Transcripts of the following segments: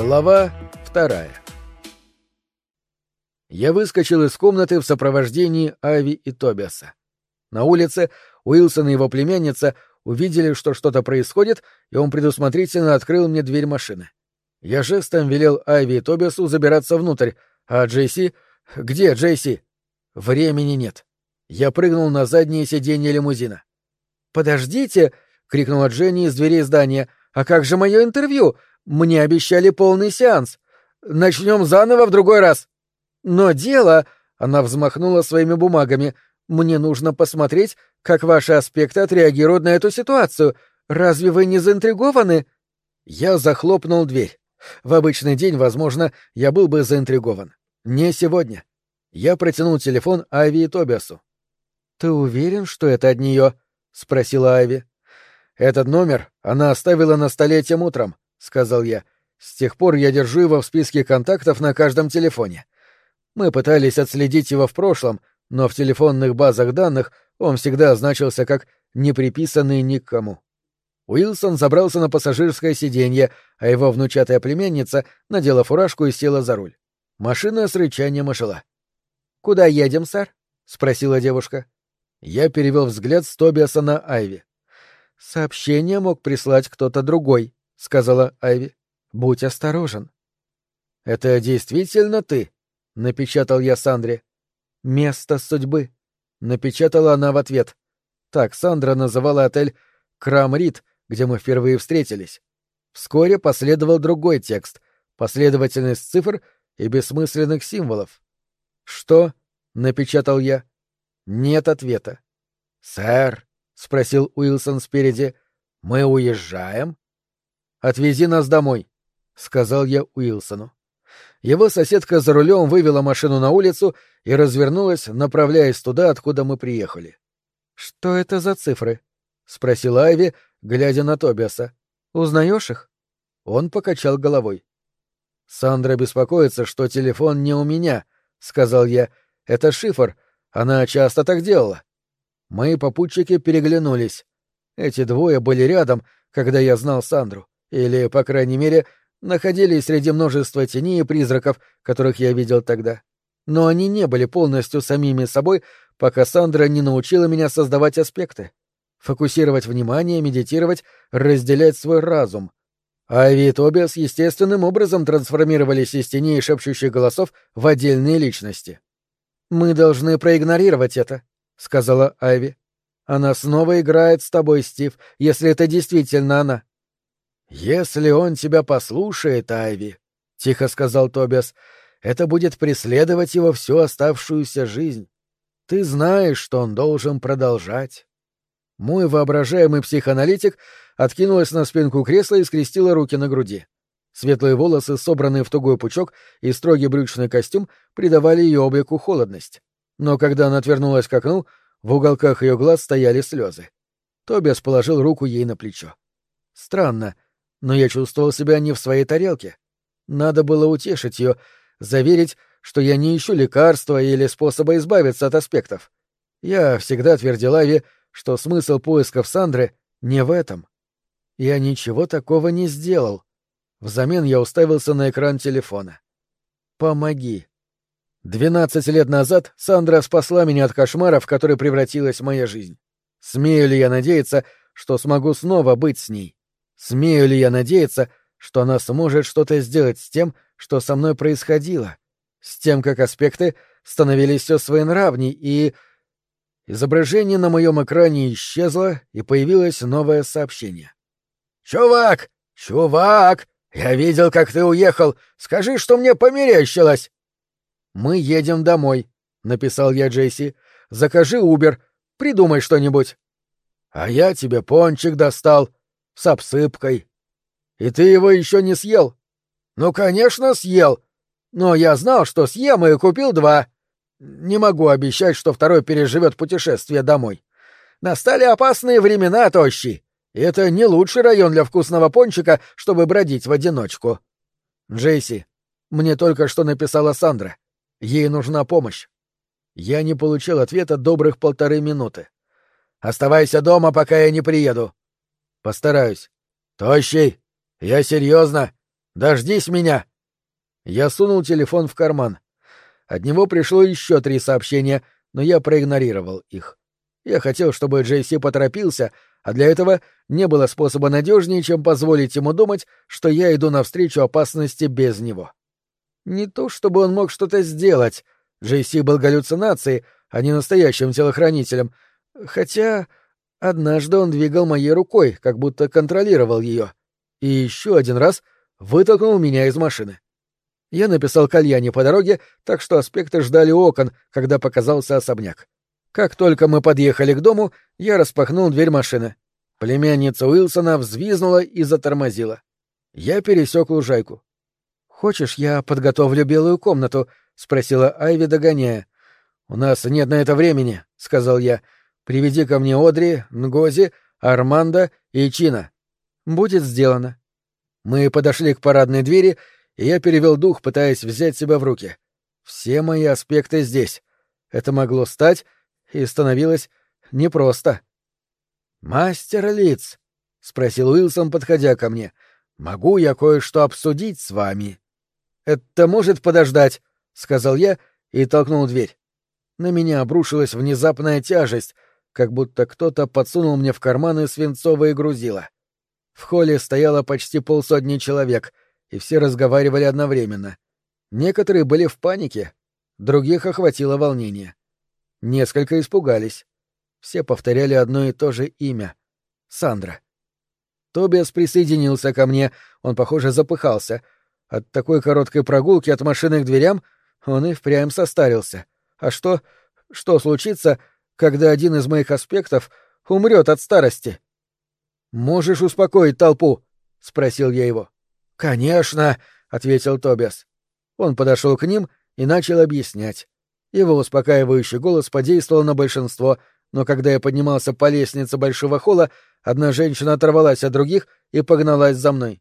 Глава вторая Я выскочил из комнаты в сопровождении Ави и Тобиаса. На улице Уилсон и его племянница увидели, что что-то происходит, и он предусмотрительно открыл мне дверь машины. Я жестом велел Айви и Тобиасу забираться внутрь, а Джейси... Где Джейси? Времени нет. Я прыгнул на заднее сиденье лимузина. «Подождите!» — крикнула Дженни из дверей здания. «А как же мое интервью? Мне обещали полный сеанс. Начнем заново в другой раз». «Но дело...» — она взмахнула своими бумагами. «Мне нужно посмотреть, как ваши аспекты отреагируют на эту ситуацию. Разве вы не заинтригованы?» Я захлопнул дверь. В обычный день, возможно, я был бы заинтригован. Не сегодня. Я протянул телефон Ави и Тобиасу. «Ты уверен, что это от нее?» — спросила Ави. «Этот номер она оставила на столе тем утром», — сказал я. «С тех пор я держу его в списке контактов на каждом телефоне. Мы пытались отследить его в прошлом, но в телефонных базах данных он всегда значился как «неприписанный никому». Уилсон забрался на пассажирское сиденье, а его внучатая племянница надела фуражку и села за руль. Машина с рычанием ожила. «Куда едем, сэр?» — спросила девушка. Я перевел взгляд с Тобиаса на Айви. «Сообщение мог прислать кто-то другой», — сказала Айви. «Будь осторожен». «Это действительно ты?» — напечатал я Сандре. «Место судьбы», — напечатала она в ответ. Так Сандра называла отель Крамрит, где мы впервые встретились. Вскоре последовал другой текст, последовательность цифр и бессмысленных символов. «Что?» — напечатал я. Нет ответа. «Сэр», — спросил Уилсон спереди, — «мы уезжаем?» «Отвези нас домой», — сказал я Уилсону. Его соседка за рулем вывела машину на улицу и развернулась, направляясь туда, откуда мы приехали. «Что это за цифры?» — спросила Айви, глядя на Тобиаса. «Узнаешь их?» Он покачал головой. «Сандра беспокоится, что телефон не у меня», — сказал я. «Это шифр. Она часто так делала». Мои попутчики переглянулись. Эти двое были рядом, когда я знал Сандру. Или, по крайней мере, находились среди множества теней и призраков, которых я видел тогда. Но они не были полностью самими собой, пока Сандра не научила меня создавать аспекты фокусировать внимание, медитировать, разделять свой разум. Ави и Тобиас естественным образом трансформировались из теней шепчущих голосов в отдельные личности. «Мы должны проигнорировать это», — сказала Айви. «Она снова играет с тобой, Стив, если это действительно она». «Если он тебя послушает, Айви», — тихо сказал Тобиас, — «это будет преследовать его всю оставшуюся жизнь. Ты знаешь, что он должен продолжать». Мой воображаемый психоаналитик откинулась на спинку кресла и скрестила руки на груди. Светлые волосы, собранные в тугой пучок, и строгий брючный костюм придавали ее облику холодность. Но когда она отвернулась к окну, в уголках ее глаз стояли слезы. Тобиас положил руку ей на плечо. Странно, но я чувствовал себя не в своей тарелке. Надо было утешить ее, заверить, что я не ищу лекарства или способа избавиться от аспектов. Я всегда твердил Аве, что смысл поисков Сандры не в этом. Я ничего такого не сделал. Взамен я уставился на экран телефона. «Помоги». Двенадцать лет назад Сандра спасла меня от кошмара, в который превратилась моя жизнь. Смею ли я надеяться, что смогу снова быть с ней? Смею ли я надеяться, что она сможет что-то сделать с тем, что со мной происходило? С тем, как аспекты становились все своенравней и... Изображение на моем экране исчезло, и появилось новое сообщение. «Чувак! Чувак! Я видел, как ты уехал! Скажи, что мне померещилось!» «Мы едем домой», — написал я Джейси. «Закажи Убер. Придумай что-нибудь». «А я тебе пончик достал. С обсыпкой. И ты его еще не съел?» «Ну, конечно, съел. Но я знал, что съем и купил два. Не могу обещать, что второй переживет путешествие домой. Настали опасные времена, тощий. Это не лучший район для вкусного пончика, чтобы бродить в одиночку. Джейси, мне только что написала Сандра. Ей нужна помощь. Я не получил ответа добрых полторы минуты. Оставайся дома, пока я не приеду. Постараюсь. Тощий, я серьезно. Дождись меня!» Я сунул телефон в карман. От него пришло еще три сообщения, но я проигнорировал их. Я хотел, чтобы Джейси поторопился, а для этого не было способа надежнее, чем позволить ему думать, что я иду навстречу опасности без него. Не то чтобы он мог что-то сделать. Джейси был галлюцинацией, а не настоящим телохранителем. Хотя однажды он двигал моей рукой, как будто контролировал ее. И еще один раз вытолкнул меня из машины. Я написал кальяне по дороге, так что аспекты ждали окон, когда показался особняк. Как только мы подъехали к дому, я распахнул дверь машины. Племянница Уилсона взвизнула и затормозила. Я пересек лужайку. «Хочешь, я подготовлю белую комнату?» — спросила Айви, догоняя. «У нас нет на это времени», — сказал я. «Приведи ко мне Одри, Нгози, Армандо и Чина». «Будет сделано». Мы подошли к парадной двери, и я перевел дух, пытаясь взять себя в руки. Все мои аспекты здесь. Это могло стать и становилось непросто. «Мастер Лиц», — спросил Уилсон, подходя ко мне, — «могу я кое-что обсудить с вами?» «Это может подождать», — сказал я и толкнул дверь. На меня обрушилась внезапная тяжесть, как будто кто-то подсунул мне в карманы свинцовые грузила. В холле стояло почти полсотни человек, и все разговаривали одновременно. Некоторые были в панике, других охватило волнение. Несколько испугались. Все повторяли одно и то же имя — Сандра. Тобиас присоединился ко мне, он, похоже, запыхался. От такой короткой прогулки от машины к дверям он и впрямь состарился. А что... что случится, когда один из моих аспектов умрет от старости? «Можешь успокоить толпу?» — спросил я его. «Конечно», — ответил Тобиас. Он подошел к ним и начал объяснять. Его успокаивающий голос подействовал на большинство, но когда я поднимался по лестнице большого холла, одна женщина оторвалась от других и погналась за мной.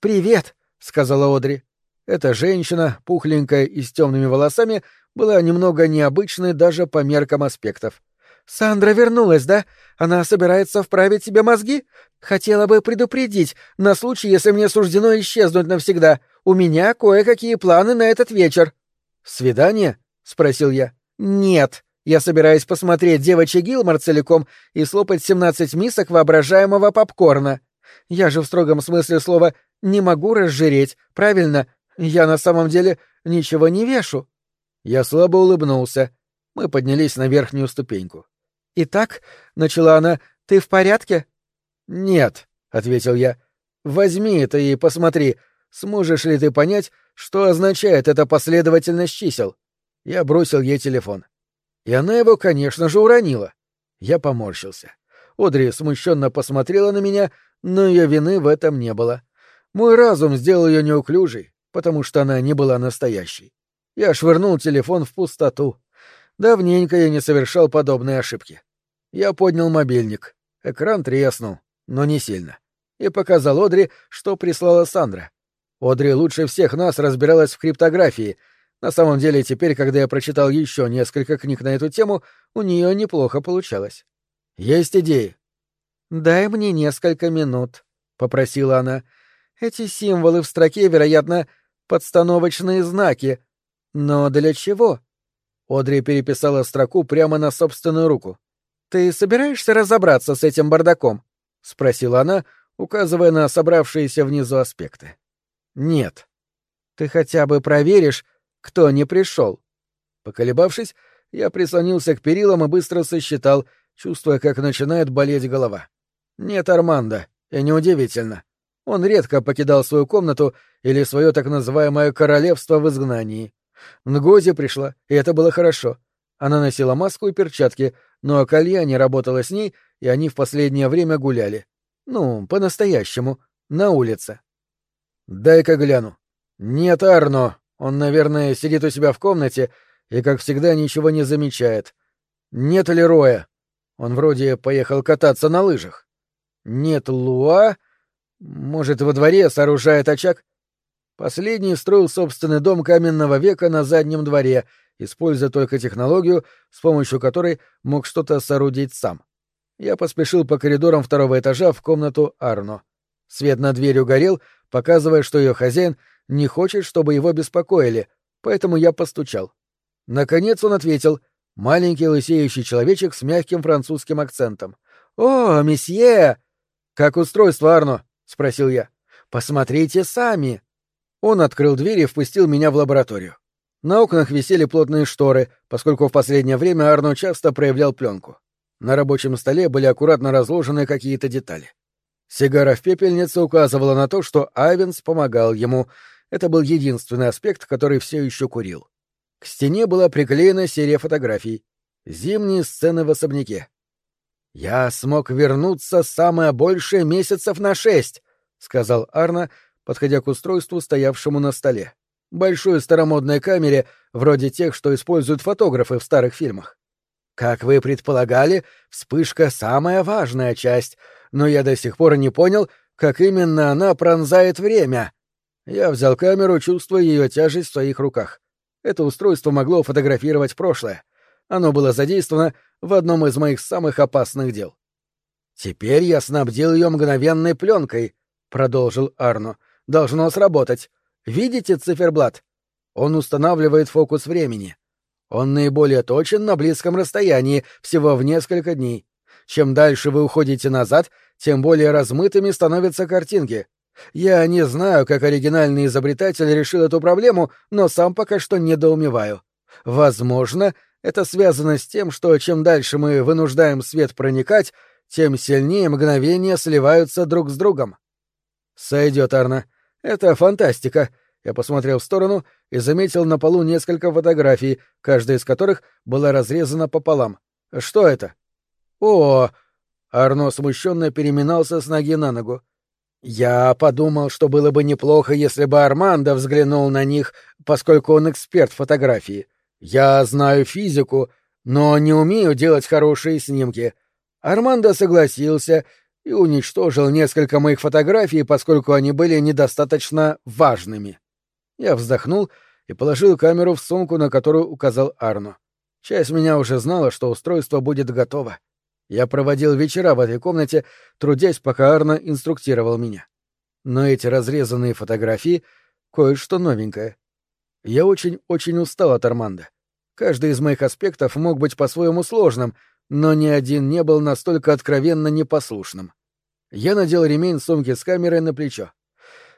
«Привет», — сказала Одри. Эта женщина, пухленькая и с темными волосами, была немного необычной даже по меркам аспектов. «Сандра вернулась, да? Она собирается вправить себе мозги? Хотела бы предупредить, на случай, если мне суждено исчезнуть навсегда. У меня кое-какие планы на этот вечер». «Свидание?» — спросил я. «Нет. Я собираюсь посмотреть девочий Гилмор целиком и слопать семнадцать мисок воображаемого попкорна. Я же в строгом смысле слова не могу разжиреть, правильно? Я на самом деле ничего не вешу». Я слабо улыбнулся. Мы поднялись на верхнюю ступеньку. «Итак», — начала она, — «ты в порядке?» «Нет», — ответил я. «Возьми это и посмотри, сможешь ли ты понять, что означает эта последовательность чисел?» Я бросил ей телефон. И она его, конечно же, уронила. Я поморщился. Одри смущенно посмотрела на меня, но ее вины в этом не было. Мой разум сделал ее неуклюжей, потому что она не была настоящей. Я швырнул телефон в пустоту. Давненько я не совершал подобной ошибки. Я поднял мобильник. Экран треснул, но не сильно. И показал Одри, что прислала Сандра. Одри лучше всех нас разбиралась в криптографии — на самом деле, теперь, когда я прочитал еще несколько книг на эту тему, у нее неплохо получалось. Есть идеи. Дай мне несколько минут, попросила она. Эти символы в строке, вероятно, подстановочные знаки. Но для чего? Одри переписала строку прямо на собственную руку. Ты собираешься разобраться с этим бардаком? спросила она, указывая на собравшиеся внизу аспекты. Нет. Ты хотя бы проверишь, кто не пришел. Поколебавшись, я прислонился к перилам и быстро сосчитал, чувствуя, как начинает болеть голова. Нет Армандо, и неудивительно. Он редко покидал свою комнату или свое так называемое королевство в изгнании. Нгози пришла, и это было хорошо. Она носила маску и перчатки, но Калья не работала с ней, и они в последнее время гуляли. Ну, по-настоящему, на улице. «Дай-ка гляну». «Нет, Арно», он, наверное, сидит у себя в комнате и, как всегда, ничего не замечает. Нет ли Роя? Он вроде поехал кататься на лыжах. Нет Луа? Может, во дворе сооружает очаг? Последний строил собственный дом каменного века на заднем дворе, используя только технологию, с помощью которой мог что-то соорудить сам. Я поспешил по коридорам второго этажа в комнату Арно. Свет над дверью горел, показывая, что ее хозяин не хочет, чтобы его беспокоили, поэтому я постучал. Наконец он ответил, маленький лысеющий человечек с мягким французским акцентом. «О, месье!» «Как устройство, Арно?» — спросил я. «Посмотрите сами!» Он открыл дверь и впустил меня в лабораторию. На окнах висели плотные шторы, поскольку в последнее время Арно часто проявлял пленку. На рабочем столе были аккуратно разложены какие-то детали. Сигара в пепельнице указывала на то, что Айвенс помогал ему. Это был единственный аспект, который все еще курил. К стене была приклеена серия фотографий. Зимние сцены в особняке. «Я смог вернуться самое большее месяцев на шесть», — сказал Арна, подходя к устройству, стоявшему на столе. Большой старомодной камере, вроде тех, что используют фотографы в старых фильмах. Как вы предполагали, вспышка — самая важная часть, но я до сих пор не понял, как именно она пронзает время. Я взял камеру, чувствуя ее тяжесть в своих руках. Это устройство могло фотографировать прошлое. Оно было задействовано в одном из моих самых опасных дел. «Теперь я снабдил ее мгновенной пленкой», — продолжил Арно. «Должно сработать. Видите циферблат? Он устанавливает фокус времени. Он наиболее точен на близком расстоянии, всего в несколько дней. Чем дальше вы уходите назад, тем более размытыми становятся картинки. Я не знаю, как оригинальный изобретатель решил эту проблему, но сам пока что недоумеваю. Возможно, это связано с тем, что чем дальше мы вынуждаем свет проникать, тем сильнее мгновения сливаются друг с другом. Сойдет, Арна. Это фантастика. Я посмотрел в сторону и заметил на полу несколько фотографий, каждая из которых была разрезана пополам. Что это? О! Арно смущенно переминался с ноги на ногу. Я подумал, что было бы неплохо, если бы Армандо взглянул на них, поскольку он эксперт фотографии. Я знаю физику, но не умею делать хорошие снимки. Армандо согласился и уничтожил несколько моих фотографий, поскольку они были недостаточно важными. Я вздохнул и положил камеру в сумку, на которую указал Арно. Часть меня уже знала, что устройство будет готово. Я проводил вечера в этой комнате, трудясь, пока Арно инструктировал меня. Но эти разрезанные фотографии — кое-что новенькое. Я очень-очень устал от Арманда. Каждый из моих аспектов мог быть по-своему сложным, но ни один не был настолько откровенно непослушным. Я надел ремень сумки с камерой на плечо.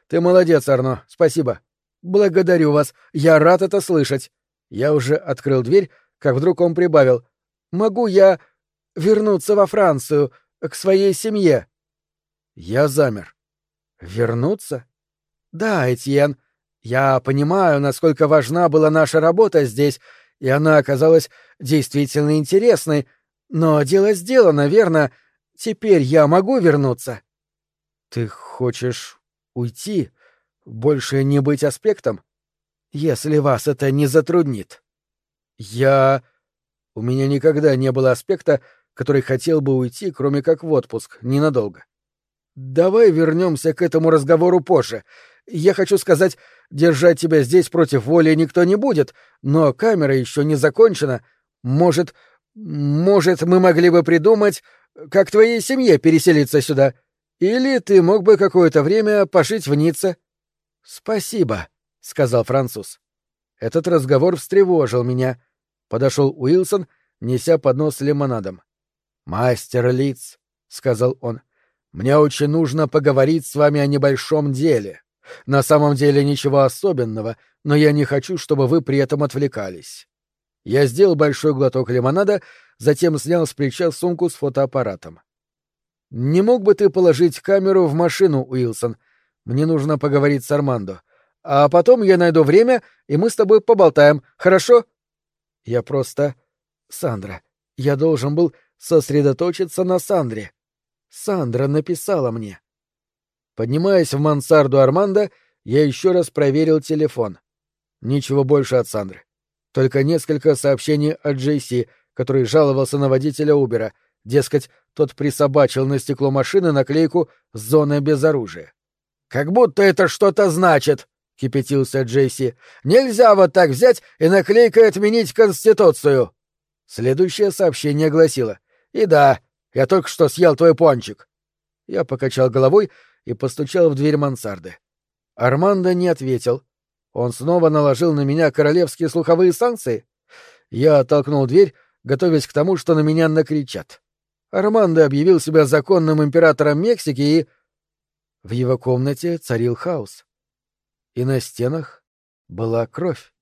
«Ты молодец, Арно, спасибо. «Благодарю вас. Я рад это слышать». Я уже открыл дверь, как вдруг он прибавил. «Могу я вернуться во Францию, к своей семье?» Я замер. «Вернуться?» «Да, Этьен. Я понимаю, насколько важна была наша работа здесь, и она оказалась действительно интересной, но дело сделано, верно? Теперь я могу вернуться?» «Ты хочешь уйти?» Больше не быть аспектом? Если вас это не затруднит. Я... У меня никогда не было аспекта, который хотел бы уйти, кроме как в отпуск, ненадолго. Давай вернемся к этому разговору позже. Я хочу сказать, держать тебя здесь против воли никто не будет, но камера еще не закончена. Может, может, мы могли бы придумать, как твоей семье переселиться сюда. Или ты мог бы какое-то время пожить в Ницце. «Спасибо», — сказал француз. Этот разговор встревожил меня. Подошел Уилсон, неся поднос с лимонадом. «Мастер Лиц», — сказал он, — «мне очень нужно поговорить с вами о небольшом деле. На самом деле ничего особенного, но я не хочу, чтобы вы при этом отвлекались». Я сделал большой глоток лимонада, затем снял с плеча сумку с фотоаппаратом. «Не мог бы ты положить камеру в машину, Уилсон? Мне нужно поговорить с Армандо. А потом я найду время, и мы с тобой поболтаем, хорошо? Я просто... Сандра. Я должен был сосредоточиться на Сандре. Сандра написала мне. Поднимаясь в мансарду Армандо, я еще раз проверил телефон. Ничего больше от Сандры. Только несколько сообщений от Джейси, который жаловался на водителя Убера. Дескать, тот присобачил на стекло машины наклейку «Зона без оружия». «Как будто это что-то значит», — кипятился Джейси. «Нельзя вот так взять и наклейкой отменить Конституцию». Следующее сообщение гласило. «И да, я только что съел твой пончик». Я покачал головой и постучал в дверь мансарды. Армандо не ответил. Он снова наложил на меня королевские слуховые санкции? Я оттолкнул дверь, готовясь к тому, что на меня накричат. Армандо объявил себя законным императором Мексики и... В его комнате царил хаос. И на стенах была кровь.